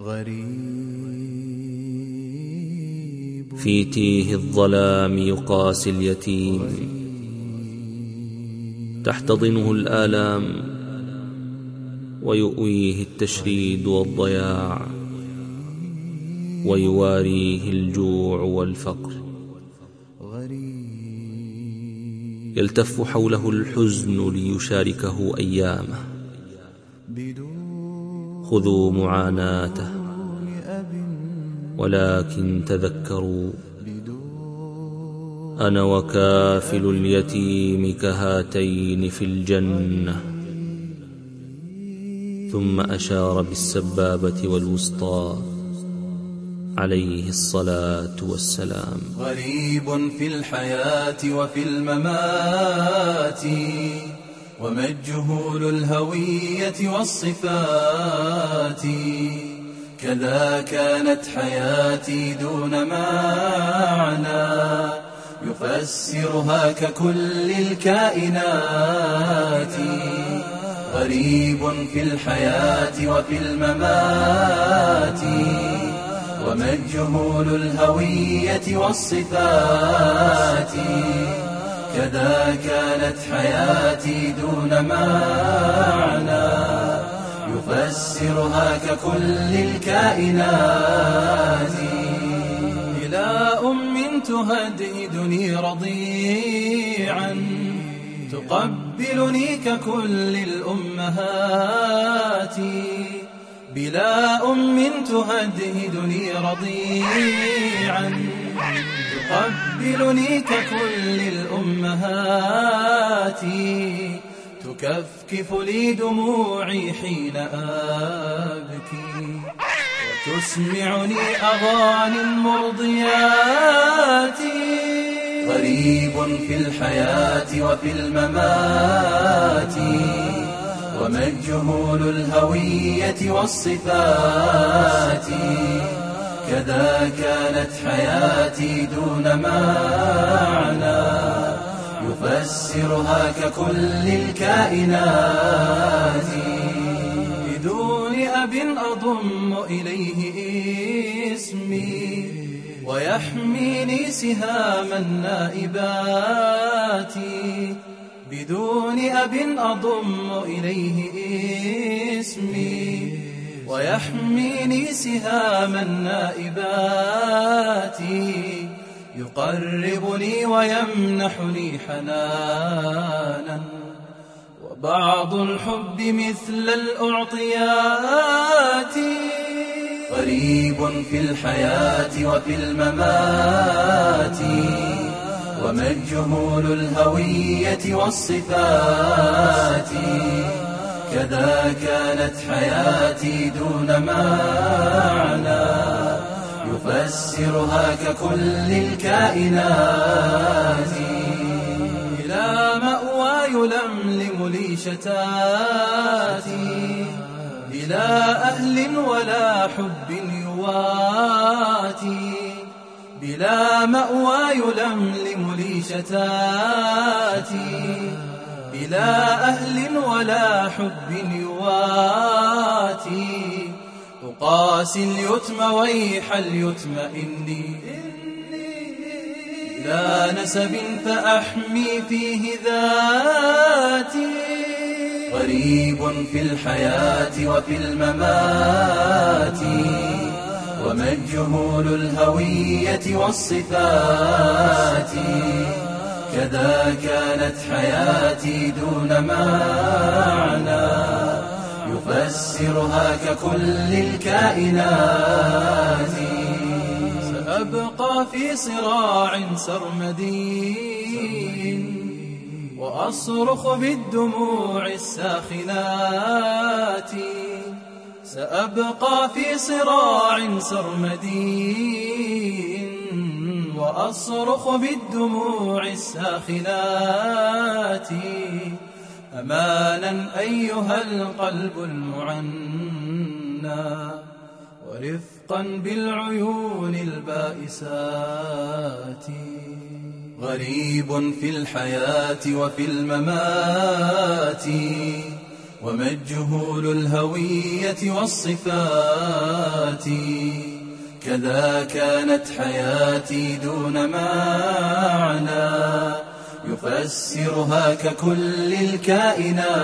غريب. في تيه الظلام يقاسي اليتيم. تحتضنه الآلام ويؤويه التشريد والضياع ويواريه الجوع والفقر. يلتف حوله الحزن ليشاركه أيامه. خذوا معاناته ولكن تذكروا أنا وكافل اليتيم كهاتين في الجنة. ثم أشار بالسبابة والوسطى عليه الصلاة والسلام. غريب في الحياة وفي الممات. ومجهول الهوية والصفات؟ كذا كانت حياتي دون معنى. يفسرها ككل الكائنات. غريب في الحياة وفي الممات. ومجهول الهوية والصفات؟ كذا كانت حياتي دون معنى. يفسرها ككل الكائنات. إلى أم تهددني رضيعا. تقبلني ككل الأمهات. بلا أم تهددني رضيعا. تقبلني ككل الأمهات. تكفكف لي دموعي حين أبكي. وتسمعني أغاني المرضيات غريب في الحياة وفي الممات. ومجهول الهوية والصفات. كذا كانت حياتي دون معنى. يفسرها ككل الكائنات. بدون أب أضم إليه اسمي. ويحميني سهام النائبات. بدون أب أضم إليه اسمي. ويحميني سهام النائبات. يقربني ويمنحني حنانا. وبعض الحب مثل الأعطيات. غريب في الحياة وفي الممات. ومجهول الهوية والصفات. كذا كانت حياتي دون معنى. يفسرها ككل الكائنات. إلى مأوى يلملم لي شتاتي إلى أهل ولا حب يواتي. بلا مأوى يلملم لي شتاتي بلا أهل ولا حب يواتي. أقاسي اليتم ويح اليتم إني لا نسب فأحمي فيه ذاتي. غريب في الحياة وفي الممات. ومجهول الهوية والصفات. كذا كانت حياتي دون معنى. يفسرها ككل الكائنات. سأبقى في صراع سرمدي وأصرخ بالدموع الساخنات. سأبقى في صراع سرمدي وأصرخ بالدموع الساخنات أمانا أيها القلب المعنى ورفقا بالعيون البائسات. غريب في الحياة وفي الممات ومجهول الهوية والصفات. كذا كانت حياتي دون معنى. يفسرها ككل الكائنات.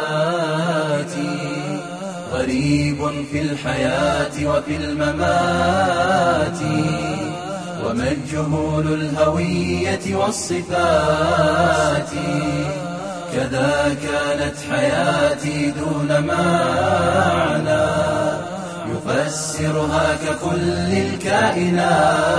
غريب في الحياة وفي الممات. ومجهول الهوية والصفات. كذا كانت حياتي دون معنى. يفسرها ككل الكائنات.